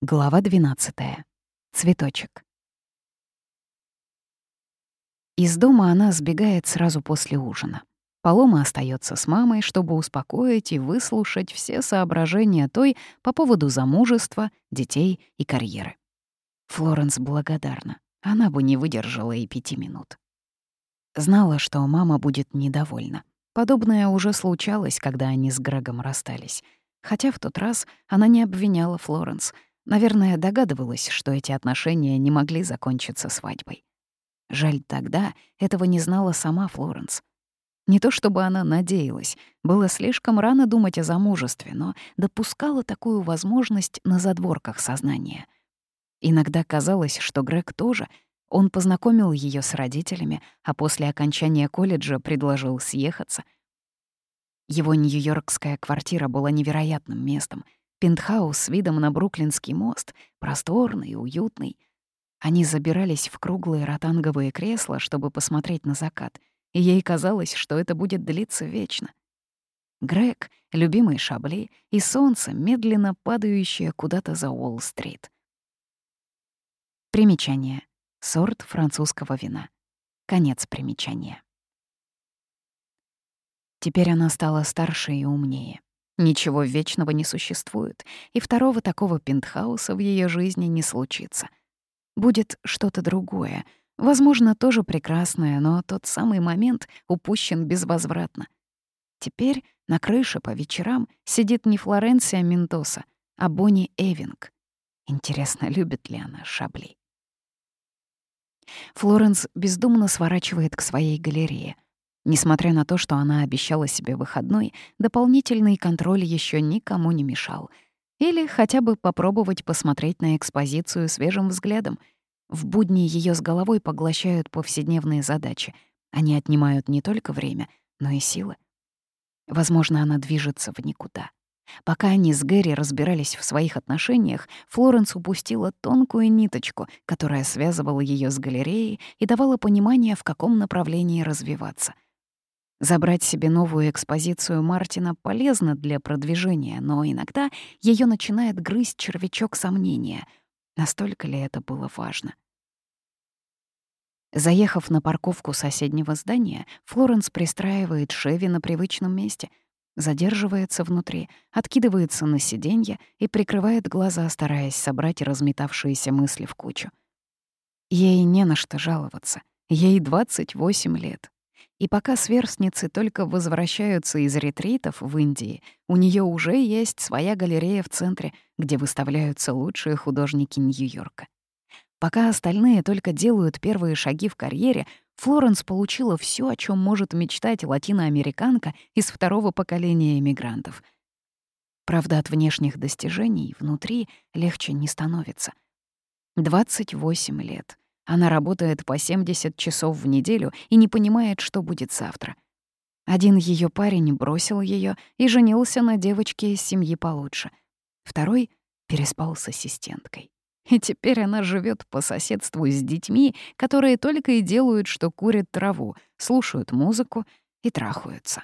Глава 12. Цветочек. Из дома она сбегает сразу после ужина. Полома остается с мамой, чтобы успокоить и выслушать все соображения той по поводу замужества, детей и карьеры. Флоренс благодарна. Она бы не выдержала и пяти минут. Знала, что мама будет недовольна. Подобное уже случалось, когда они с Грегом расстались. Хотя в тот раз она не обвиняла Флоренс — Наверное, догадывалась, что эти отношения не могли закончиться свадьбой. Жаль, тогда этого не знала сама Флоренс. Не то чтобы она надеялась, было слишком рано думать о замужестве, но допускала такую возможность на задворках сознания. Иногда казалось, что Грег тоже. Он познакомил ее с родителями, а после окончания колледжа предложил съехаться. Его нью-йоркская квартира была невероятным местом — Пентхаус с видом на Бруклинский мост, просторный и уютный. Они забирались в круглые ротанговые кресла, чтобы посмотреть на закат, и ей казалось, что это будет длиться вечно. Грег, любимый Шабли, и солнце, медленно падающее куда-то за Уолл-стрит. Примечание. Сорт французского вина. Конец примечания. Теперь она стала старше и умнее. Ничего вечного не существует, и второго такого пентхауса в ее жизни не случится. Будет что-то другое, возможно, тоже прекрасное, но тот самый момент упущен безвозвратно. Теперь на крыше по вечерам сидит не Флоренция Ментоса, а Бонни Эвинг. Интересно, любит ли она Шабли? Флоренс бездумно сворачивает к своей галерее — Несмотря на то, что она обещала себе выходной, дополнительный контроль еще никому не мешал. Или хотя бы попробовать посмотреть на экспозицию свежим взглядом. В будни ее с головой поглощают повседневные задачи. Они отнимают не только время, но и силы. Возможно, она движется в никуда. Пока они с Гэри разбирались в своих отношениях, Флоренс упустила тонкую ниточку, которая связывала ее с галереей и давала понимание, в каком направлении развиваться — Забрать себе новую экспозицию Мартина полезно для продвижения, но иногда ее начинает грызть червячок сомнения. Настолько ли это было важно? Заехав на парковку соседнего здания, Флоренс пристраивает Шеви на привычном месте, задерживается внутри, откидывается на сиденье и прикрывает глаза, стараясь собрать разметавшиеся мысли в кучу. Ей не на что жаловаться. Ей 28 лет. И пока сверстницы только возвращаются из ретритов в Индии, у нее уже есть своя галерея в центре, где выставляются лучшие художники Нью-Йорка. Пока остальные только делают первые шаги в карьере, Флоренс получила все, о чем может мечтать латиноамериканка из второго поколения эмигрантов. Правда, от внешних достижений внутри легче не становится. 28 лет — она работает по 70 часов в неделю и не понимает, что будет завтра. Один ее парень бросил ее и женился на девочке из семьи получше. Второй переспал с ассистенткой. И теперь она живет по соседству с детьми, которые только и делают, что курят траву, слушают музыку и трахаются.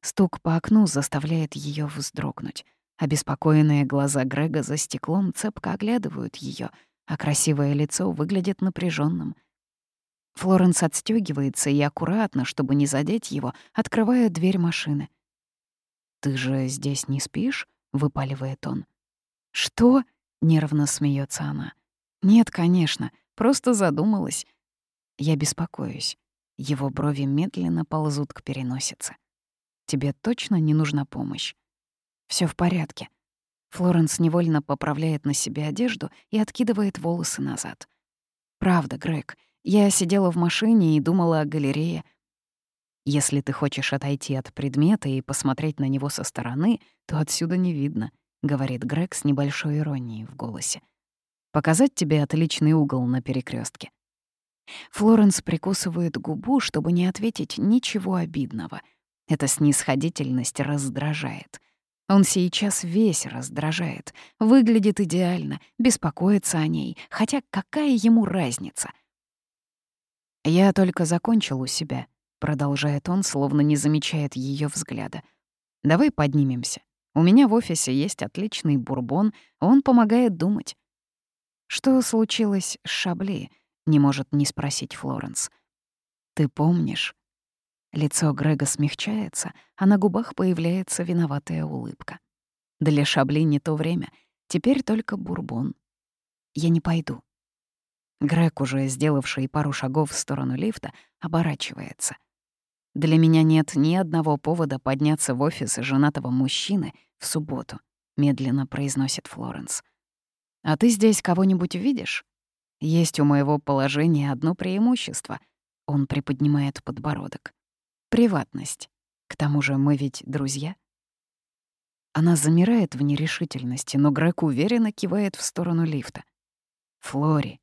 Стук по окну заставляет ее вздрогнуть. Обеспокоенные глаза Грега за стеклом цепко оглядывают ее, а красивое лицо выглядит напряженным. Флоренс отстегивается и аккуратно, чтобы не задеть его, открывает дверь машины. «Ты же здесь не спишь?» — выпаливает он. «Что?» — нервно смеется она. «Нет, конечно, просто задумалась. Я беспокоюсь. Его брови медленно ползут к переносице. Тебе точно не нужна помощь? Все в порядке. Флоренс невольно поправляет на себе одежду и откидывает волосы назад. «Правда, Грег, я сидела в машине и думала о галерее. Если ты хочешь отойти от предмета и посмотреть на него со стороны, то отсюда не видно», — говорит Грег с небольшой иронией в голосе. «Показать тебе отличный угол на перекрестке. Флоренс прикусывает губу, чтобы не ответить ничего обидного. Эта снисходительность раздражает. Он сейчас весь раздражает, выглядит идеально, беспокоится о ней, хотя какая ему разница? «Я только закончил у себя», — продолжает он, словно не замечает ее взгляда. «Давай поднимемся. У меня в офисе есть отличный бурбон, он помогает думать. Что случилось с Шабли? Не может не спросить Флоренс. Ты помнишь? Лицо Грега смягчается, а на губах появляется виноватая улыбка. Для Шабли не то время, теперь только бурбон. Я не пойду. Грег, уже сделавший пару шагов в сторону лифта, оборачивается. Для меня нет ни одного повода подняться в офис женатого мужчины в субботу, медленно произносит Флоренс. А ты здесь кого-нибудь видишь? Есть у моего положения одно преимущество. Он приподнимает подбородок. Приватность. К тому же мы ведь друзья. Она замирает в нерешительности, но Грег уверенно кивает в сторону лифта. Флори.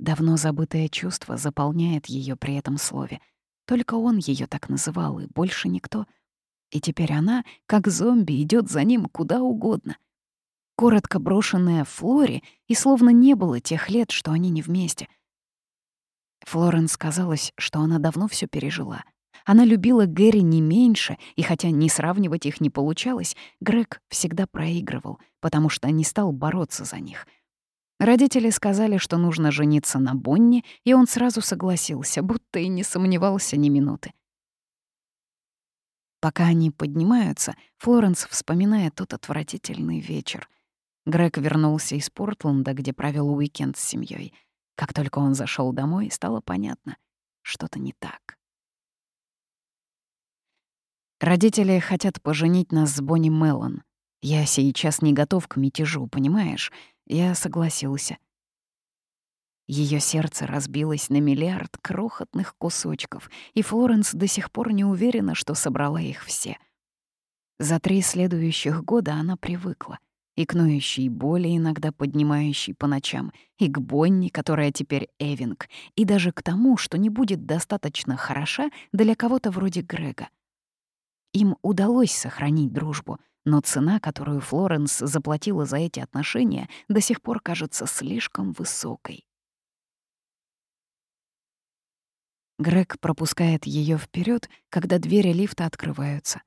Давно забытое чувство заполняет ее при этом слове. Только он ее так называл, и больше никто. И теперь она, как зомби, идет за ним куда угодно. Коротко брошенная Флори, и словно не было тех лет, что они не вместе. Флоренс казалось, что она давно все пережила. Она любила Гэри не меньше, и хотя не сравнивать их не получалось, Грег всегда проигрывал, потому что не стал бороться за них — Родители сказали, что нужно жениться на Бонни, и он сразу согласился, будто и не сомневался ни минуты. Пока они поднимаются, Флоренс вспоминает тот отвратительный вечер. Грег вернулся из Портленда, где провел уикенд с семьей. Как только он зашел домой, стало понятно — что-то не так. Родители хотят поженить нас с Бонни Меллон. Я сейчас не готов к мятежу, понимаешь? Я согласился. Ее сердце разбилось на миллиард крохотных кусочков, и Флоренс до сих пор не уверена, что собрала их все. За три следующих года она привыкла и к ноющей боли, иногда поднимающей по ночам, и к Бонни, которая теперь Эвинг, и даже к тому, что не будет достаточно хороша для кого-то вроде Грега. Им удалось сохранить дружбу, но цена, которую Флоренс заплатила за эти отношения, до сих пор кажется слишком высокой. Грег пропускает ее вперед, когда двери лифта открываются.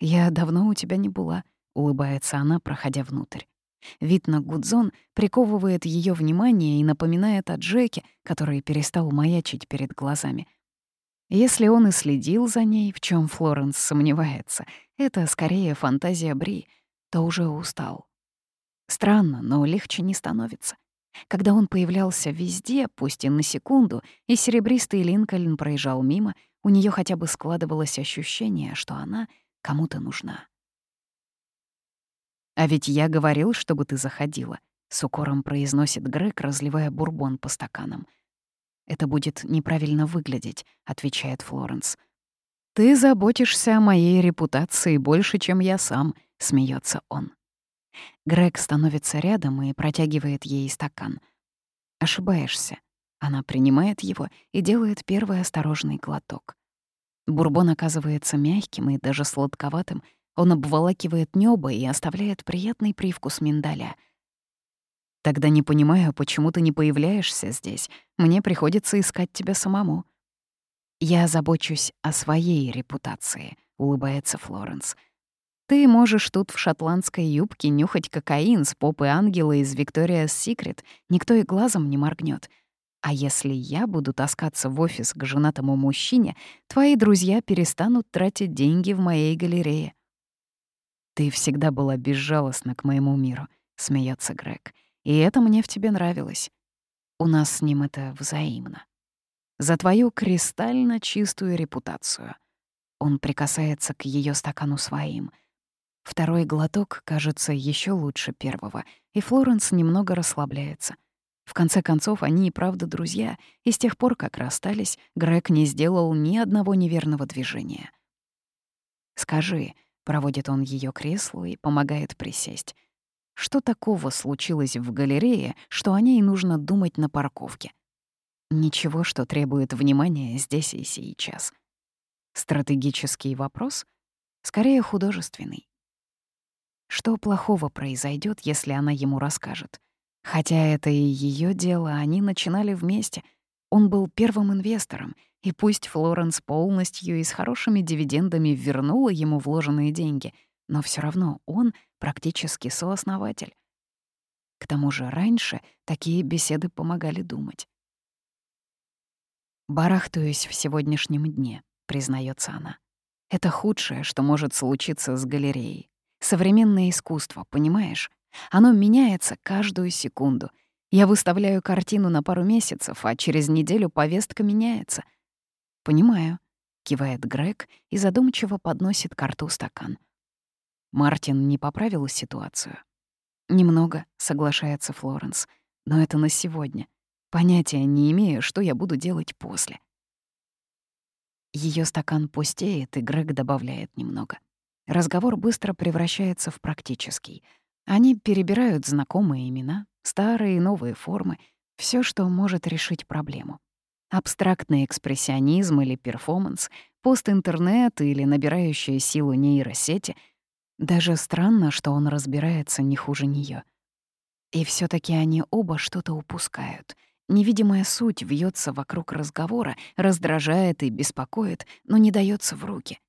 «Я давно у тебя не была», — улыбается она, проходя внутрь. Вид на Гудзон приковывает ее внимание и напоминает о Джеке, который перестал маячить перед глазами. Если он и следил за ней, в чем Флоренс сомневается, это скорее фантазия Бри, то уже устал. Странно, но легче не становится. Когда он появлялся везде, пусть и на секунду, и серебристый Линкольн проезжал мимо, у нее хотя бы складывалось ощущение, что она кому-то нужна. «А ведь я говорил, чтобы ты заходила», — с укором произносит Грег, разливая бурбон по стаканам. «Это будет неправильно выглядеть», — отвечает Флоренс. «Ты заботишься о моей репутации больше, чем я сам», — смеется он. Грег становится рядом и протягивает ей стакан. Ошибаешься. Она принимает его и делает первый осторожный глоток. Бурбон оказывается мягким и даже сладковатым. Он обволакивает небо и оставляет приятный привкус миндаля. Тогда не понимаю, почему ты не появляешься здесь. Мне приходится искать тебя самому. Я забочусь о своей репутации, улыбается Флоренс. Ты можешь тут в шотландской юбке нюхать кокаин с попы ангела из Victoria's Secret, никто и глазом не моргнет. А если я буду таскаться в офис к женатому мужчине, твои друзья перестанут тратить деньги в моей галерее. Ты всегда была безжалостна к моему миру, смеется Грег. И это мне в тебе нравилось. У нас с ним это взаимно. За твою кристально чистую репутацию. Он прикасается к ее стакану своим. Второй глоток кажется еще лучше первого, и Флоренс немного расслабляется. В конце концов, они и правда друзья, и с тех пор, как расстались, Грег не сделал ни одного неверного движения. «Скажи», — проводит он ее креслу и помогает присесть, что такого случилось в галерее, что о ней нужно думать на парковке? Ничего, что требует внимания здесь и сейчас. Стратегический вопрос? Скорее художественный. Что плохого произойдет, если она ему расскажет? Хотя это и ее дело, они начинали вместе. Он был первым инвестором, И пусть Флоренс полностью и с хорошими дивидендами вернула ему вложенные деньги, но все равно он практически сооснователь. К тому же раньше такие беседы помогали думать. «Барахтаюсь в сегодняшнем дне», — признается она. «Это худшее, что может случиться с галереей. Современное искусство, понимаешь? Оно меняется каждую секунду. Я выставляю картину на пару месяцев, а через неделю повестка меняется. «Понимаю», — кивает Грег и задумчиво подносит к рту стакан. Мартин не поправил ситуацию. «Немного», — соглашается Флоренс, — «но это на сегодня. Понятия не имею, что я буду делать после». Ее стакан пустеет, и Грег добавляет немного. Разговор быстро превращается в практический. Они перебирают знакомые имена, старые и новые формы, все, что может решить проблему. Абстрактный экспрессионизм или перформанс, пост-интернет или набирающая силу нейросети. Даже странно, что он разбирается не хуже нее. И все таки они оба что-то упускают. Невидимая суть вьется вокруг разговора, раздражает и беспокоит, но не дается в руки.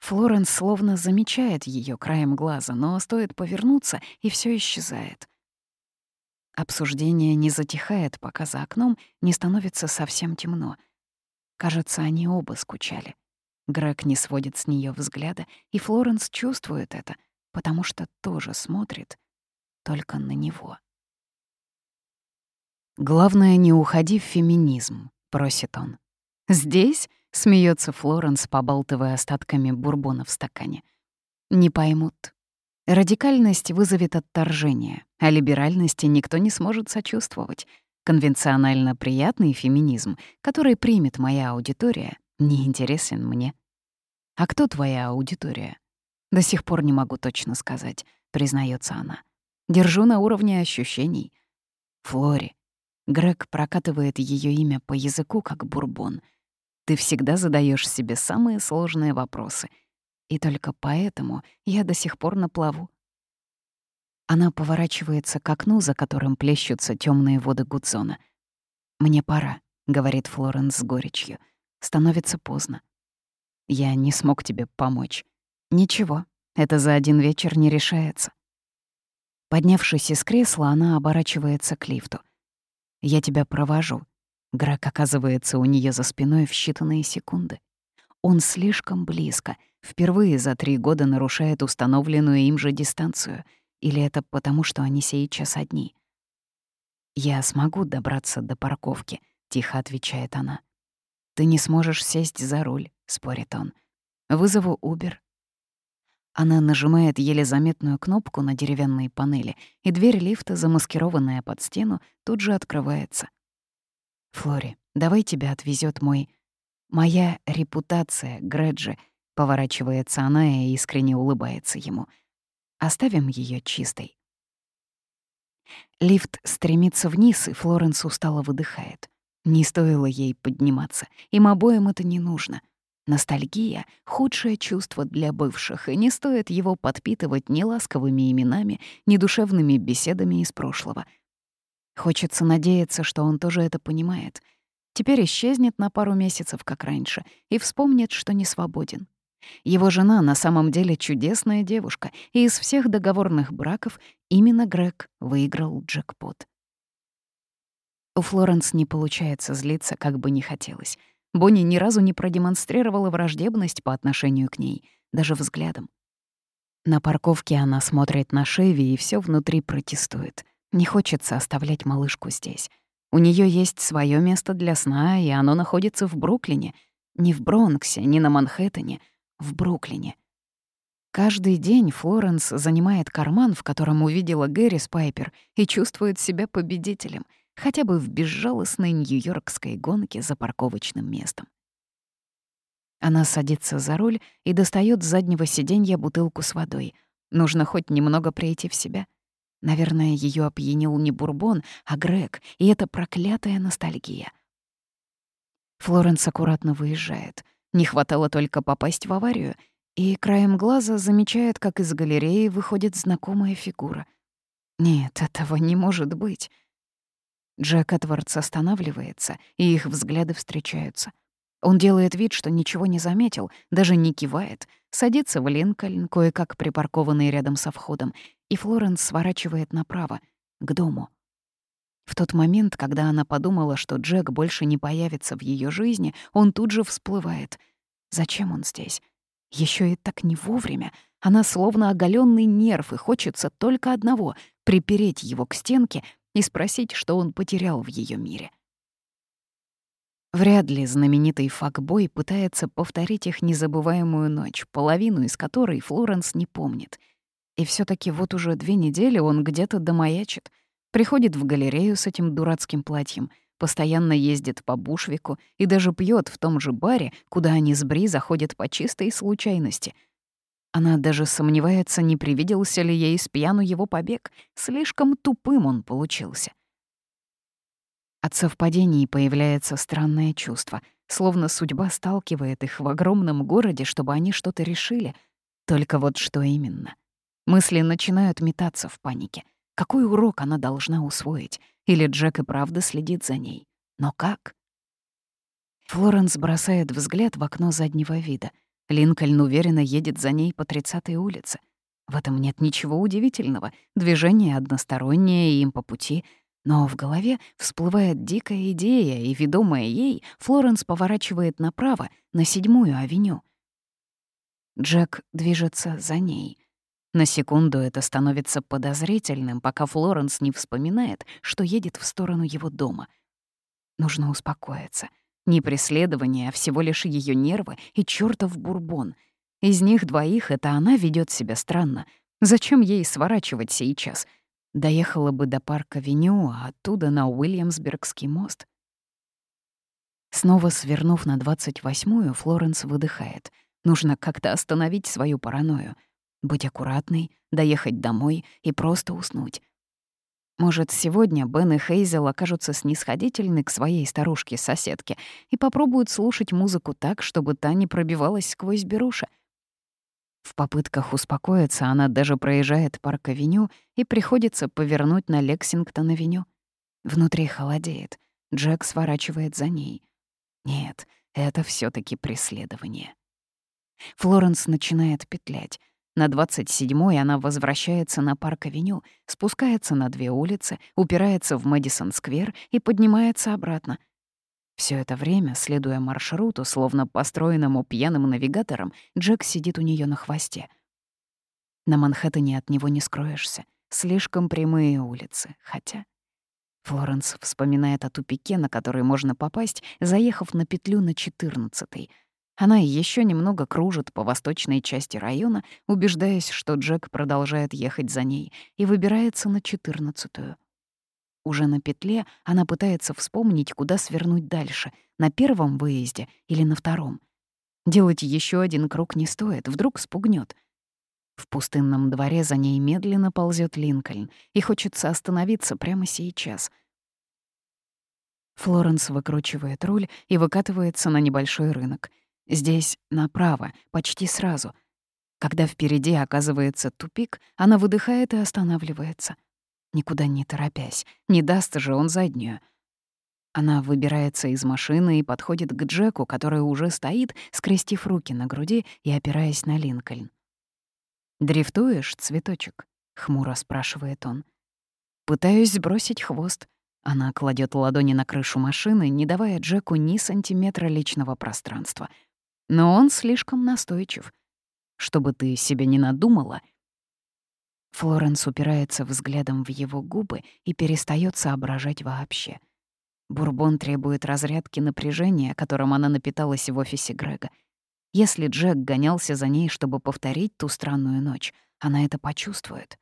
Флоренс словно замечает ее краем глаза, но стоит повернуться, и все исчезает. Обсуждение не затихает, пока за окном не становится совсем темно. Кажется, они оба скучали. Грег не сводит с нее взгляда, и Флоренс чувствует это, потому что тоже смотрит только на него. «Главное, не уходи в феминизм», — просит он. «Здесь?» — смеется Флоренс, побалтывая остатками бурбона в стакане. «Не поймут. Радикальность вызовет отторжение, а либеральности никто не сможет сочувствовать. Конвенционально приятный феминизм, который примет моя аудитория, не интересен мне. А кто твоя аудитория? До сих пор не могу точно сказать, признается она. Держу на уровне ощущений. Флори. Грег прокатывает ее имя по языку, как бурбон. Ты всегда задаешь себе самые сложные вопросы. И только поэтому я до сих пор на плаву. Она поворачивается к окну, за которым плещутся темные воды Гудзона. «Мне пора», — говорит Флоренс с горечью. «Становится поздно. Я не смог тебе помочь. Ничего, это за один вечер не решается». Поднявшись из кресла, она оборачивается к лифту. «Я тебя провожу». Грак оказывается у нее за спиной в считанные секунды. Он слишком близко, впервые за три года нарушает установленную им же дистанцию — или это потому, что они сейчас одни? «Я смогу добраться до парковки», — тихо отвечает она. «Ты не сможешь сесть за руль», — спорит он. «Вызову Убер». Она нажимает еле заметную кнопку на деревянной панели, и дверь лифта, замаскированная под стену, тут же открывается. «Флори, давай тебя отвезет мой...» «Моя репутация, Греджи», — поворачивается она и искренне улыбается ему — Оставим ее чистой. Лифт стремится вниз, и Флоренс устало выдыхает. Не стоило ей подниматься, им обоим это не нужно. Ностальгия — худшее чувство для бывших, и не стоит его подпитывать ни ласковыми именами, ни душевными беседами из прошлого. Хочется надеяться, что он тоже это понимает. Теперь исчезнет на пару месяцев, как раньше, и вспомнит, что не свободен. Его жена на самом деле чудесная девушка, и из всех договорных браков именно Грег выиграл джекпот. У Флоренс не получается злиться, как бы не хотелось. Бонни ни разу не продемонстрировала враждебность по отношению к ней, даже взглядом. На парковке она смотрит на Шеви и все внутри протестует. Не хочется оставлять малышку здесь. У нее есть свое место для сна, и оно находится в Бруклине. Не в Бронксе, не на Манхэттене — в Бруклине. Каждый день Флоренс занимает карман, в котором увидела Гэри Спайпер, и чувствует себя победителем, хотя бы в безжалостной нью-йоркской гонке за парковочным местом. Она садится за руль и достает с заднего сиденья бутылку с водой. Нужно хоть немного прийти в себя. Наверное, ее опьянил не бурбон, а Грег, и это проклятая ностальгия. Флоренс аккуратно выезжает. Не хватало только попасть в аварию, и краем глаза замечает, как из галереи выходит знакомая фигура. Нет, этого не может быть. Джек Эдвардс останавливается, и их взгляды встречаются. Он делает вид, что ничего не заметил, даже не кивает, садится в Линкольн, кое-как припаркованный рядом со входом, и Флоренс сворачивает направо, к дому. В тот момент, когда она подумала, что Джек больше не появится в ее жизни, он тут же всплывает. Зачем он здесь? Еще и так не вовремя. Она словно оголенный нерв, и хочется только одного — припереть его к стенке и спросить, что он потерял в ее мире. Вряд ли знаменитый факбой пытается повторить их незабываемую ночь, половину из которой Флоренс не помнит. И все таки вот уже две недели он где-то домаячит, приходит в галерею с этим дурацким платьем, постоянно ездит по Бушвику и даже пьет в том же баре, куда они с Бри заходят по чистой случайности. Она даже сомневается, не привиделся ли ей с пьяну его побег, слишком тупым он получился. От совпадений появляется странное чувство, словно судьба сталкивает их в огромном городе, чтобы они что-то решили. Только вот что именно? Мысли начинают метаться в панике. Какой урок она должна усвоить? Или Джек и правда следит за ней? Но как? Флоренс бросает взгляд в окно заднего вида. Линкольн уверенно едет за ней по 30-й улице. В этом нет ничего удивительного. Движение одностороннее, им по пути — но в голове всплывает дикая идея, и, ведомая ей, Флоренс поворачивает направо, на седьмую авеню. Джек движется за ней. На секунду это становится подозрительным, пока Флоренс не вспоминает, что едет в сторону его дома. Нужно успокоиться. Не преследование, а всего лишь ее нервы и чертов бурбон. Из них двоих это она ведет себя странно. Зачем ей сворачивать сейчас — Доехала бы до парка Веню, а оттуда на Уильямсбергский мост. Снова свернув на 28-ю, Флоренс выдыхает. Нужно как-то остановить свою паранойю. Быть аккуратной, доехать домой и просто уснуть. Может, сегодня Бен и Хейзел окажутся снисходительны к своей старушке-соседке и попробуют слушать музыку так, чтобы та не пробивалась сквозь беруши. В попытках успокоиться она даже проезжает парк-авеню и приходится повернуть на Лексингтон-авеню. Внутри холодеет. Джек сворачивает за ней. Нет, это все таки преследование. Флоренс начинает петлять. На 27-й она возвращается на парк-авеню, спускается на две улицы, упирается в Мэдисон-сквер и поднимается обратно — все это время, следуя маршруту, словно построенному пьяным навигатором, Джек сидит у нее на хвосте. На Манхэттене от него не скроешься. Слишком прямые улицы, хотя... Флоренс вспоминает о тупике, на который можно попасть, заехав на петлю на 14-й. Она еще немного кружит по восточной части района, убеждаясь, что Джек продолжает ехать за ней, и выбирается на 14-ю. Уже на петле она пытается вспомнить, куда свернуть дальше, на первом выезде или на втором. Делать еще один круг не стоит, вдруг спугнет. В пустынном дворе за ней медленно ползет Линкольн, и хочется остановиться прямо сейчас. Флоренс выкручивает руль и выкатывается на небольшой рынок. Здесь направо, почти сразу. Когда впереди оказывается тупик, она выдыхает и останавливается — никуда не торопясь. Не даст же он заднюю. Она выбирается из машины и подходит к Джеку, который уже стоит, скрестив руки на груди и опираясь на Линкольн. «Дрифтуешь, цветочек?» — хмуро спрашивает он. «Пытаюсь сбросить хвост». Она кладет ладони на крышу машины, не давая Джеку ни сантиметра личного пространства. Но он слишком настойчив. Чтобы ты себе не надумала, Флоренс упирается взглядом в его губы и перестает соображать вообще. Бурбон требует разрядки напряжения, которым она напиталась в офисе Грега. Если Джек гонялся за ней, чтобы повторить ту странную ночь, она это почувствует.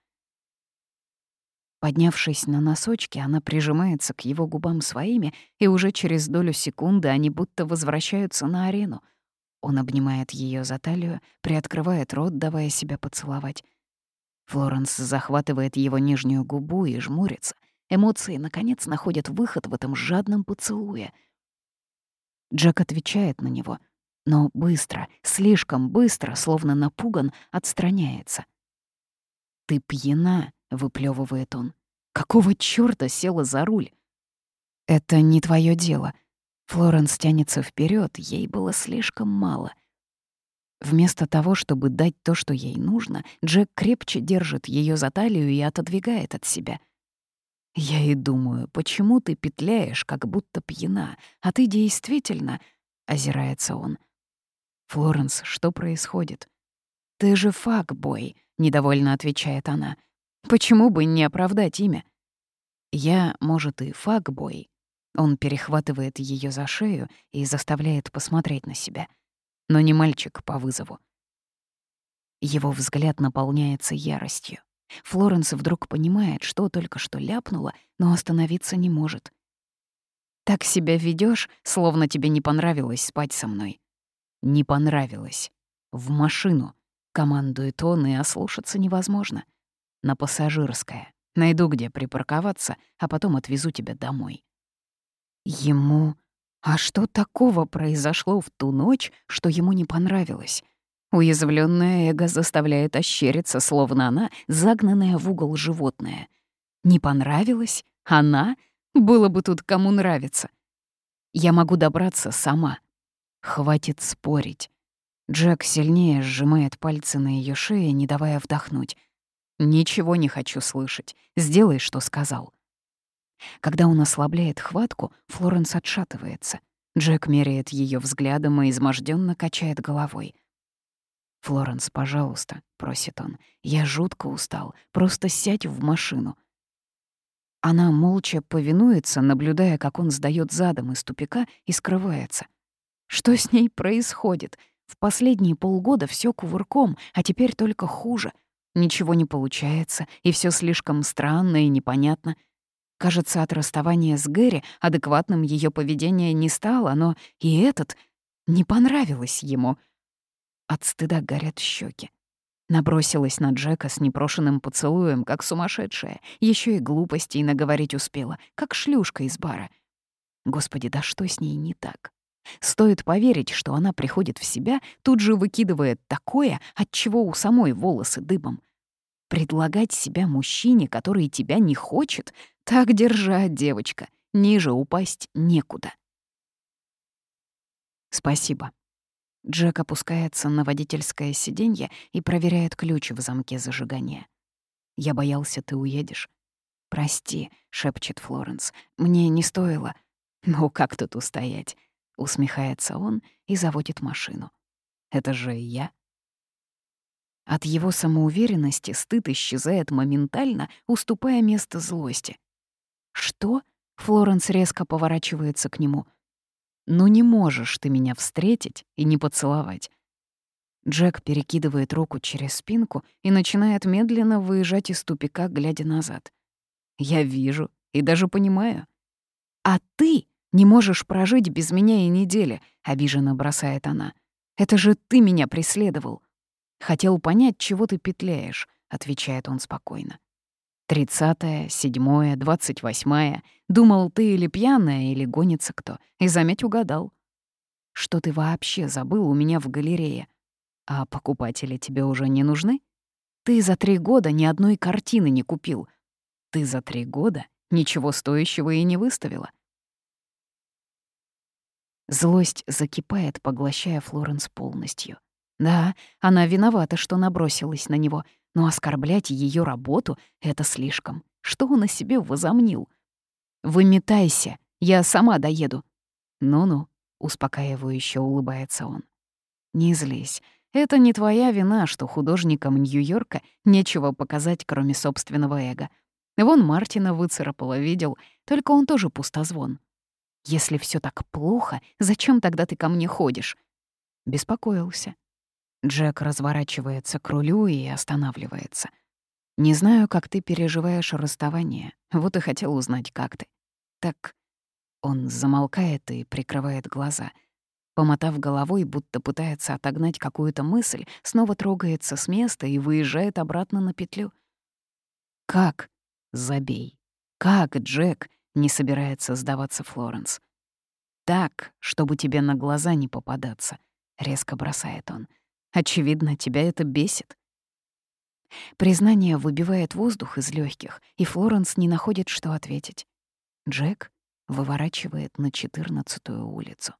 Поднявшись на носочки, она прижимается к его губам своими, и уже через долю секунды они будто возвращаются на арену. Он обнимает ее за талию, приоткрывает рот, давая себя поцеловать. Флоренс захватывает его нижнюю губу и жмурится. Эмоции, наконец, находят выход в этом жадном поцелуе. Джек отвечает на него, но быстро, слишком быстро, словно напуган, отстраняется. «Ты пьяна», — выплевывает он. «Какого чёрта села за руль?» «Это не твое дело». Флоренс тянется вперед, ей было слишком мало. Вместо того, чтобы дать то, что ей нужно, Джек крепче держит ее за талию и отодвигает от себя. Я и думаю, почему ты петляешь, как будто пьяна, а ты действительно... Озирается он. «Флоренс, что происходит?» «Ты же факбой», — недовольно отвечает она. «Почему бы не оправдать имя?» «Я, может, и факбой, он перехватывает ее за шею и заставляет посмотреть на себя. Но не мальчик по вызову. Его взгляд наполняется яростью. Флоренс вдруг понимает, что только что ляпнула, но остановиться не может. «Так себя ведешь, словно тебе не понравилось спать со мной». «Не понравилось. В машину», — командует он, и ослушаться невозможно. «На пассажирское. Найду, где припарковаться, а потом отвезу тебя домой». Ему... А что такого произошло в ту ночь, что ему не понравилось? Уязвленное эго заставляет ощериться, словно она загнанная в угол животное. Не понравилось? Она? Было бы тут кому нравится. Я могу добраться сама. Хватит спорить. Джек сильнее сжимает пальцы на ее шее, не давая вдохнуть. «Ничего не хочу слышать. Сделай, что сказал». Когда он ослабляет хватку, Флоренс отшатывается. Джек меряет ее взглядом и изможденно качает головой. «Флоренс, пожалуйста», — просит он, — «я жутко устал, просто сядь в машину». Она молча повинуется, наблюдая, как он сдаёт задом из тупика и скрывается. Что с ней происходит? В последние полгода все кувырком, а теперь только хуже. Ничего не получается, и все слишком странно и непонятно — Кажется, от расставания с Гэри адекватным ее поведение не стало, но и этот не понравилось ему. От стыда горят щеки. Набросилась на Джека с непрошенным поцелуем, как сумасшедшая. Еще и глупостей наговорить успела, как шлюшка из бара. Господи, да что с ней не так? Стоит поверить, что она приходит в себя, тут же выкидывает такое, от чего у самой волосы дыбом. Предлагать себя мужчине, который тебя не хочет, так держать, девочка. Ниже упасть некуда. Спасибо. Джек опускается на водительское сиденье и проверяет ключ в замке зажигания. «Я боялся, ты уедешь». «Прости», — шепчет Флоренс, — «мне не стоило». «Ну, как тут устоять?» — усмехается он и заводит машину. «Это же я». От его самоуверенности стыд исчезает моментально, уступая место злости. «Что?» — Флоренс резко поворачивается к нему. «Ну не можешь ты меня встретить и не поцеловать». Джек перекидывает руку через спинку и начинает медленно выезжать из тупика, глядя назад. «Я вижу и даже понимаю». «А ты не можешь прожить без меня и недели», — обиженно бросает она. «Это же ты меня преследовал». «Хотел понять, чего ты петляешь», — отвечает он спокойно. «Тридцатое, седьмое, двадцать восьмое. Думал, ты или пьяная, или гонится кто. И, заметь, угадал. Что ты вообще забыл у меня в галерее? А покупатели тебе уже не нужны? Ты за три года ни одной картины не купил. Ты за три года ничего стоящего и не выставила. Злость закипает, поглощая Флоренс полностью. Да, она виновата, что набросилась на него, но оскорблять ее работу — это слишком. Что он о себе возомнил? «Выметайся, я сама доеду». «Ну-ну», — успокаивающе улыбается он. «Не злись. Это не твоя вина, что художникам Нью-Йорка нечего показать, кроме собственного эго. Вон Мартина выцарапала, видел, только он тоже пустозвон. Если все так плохо, зачем тогда ты ко мне ходишь?» Беспокоился. Джек разворачивается к рулю и останавливается. «Не знаю, как ты переживаешь расставание. Вот и хотел узнать, как ты». «Так...» Он замолкает и прикрывает глаза. Помотав головой, будто пытается отогнать какую-то мысль, снова трогается с места и выезжает обратно на петлю. «Как?» «Забей». «Как, Джек?» — не собирается сдаваться Флоренс. «Так, чтобы тебе на глаза не попадаться», — резко бросает он. Очевидно, тебя это бесит. Признание выбивает воздух из легких, и Флоренс не находит, что ответить. Джек? выворачивает на четырнадцатую улицу.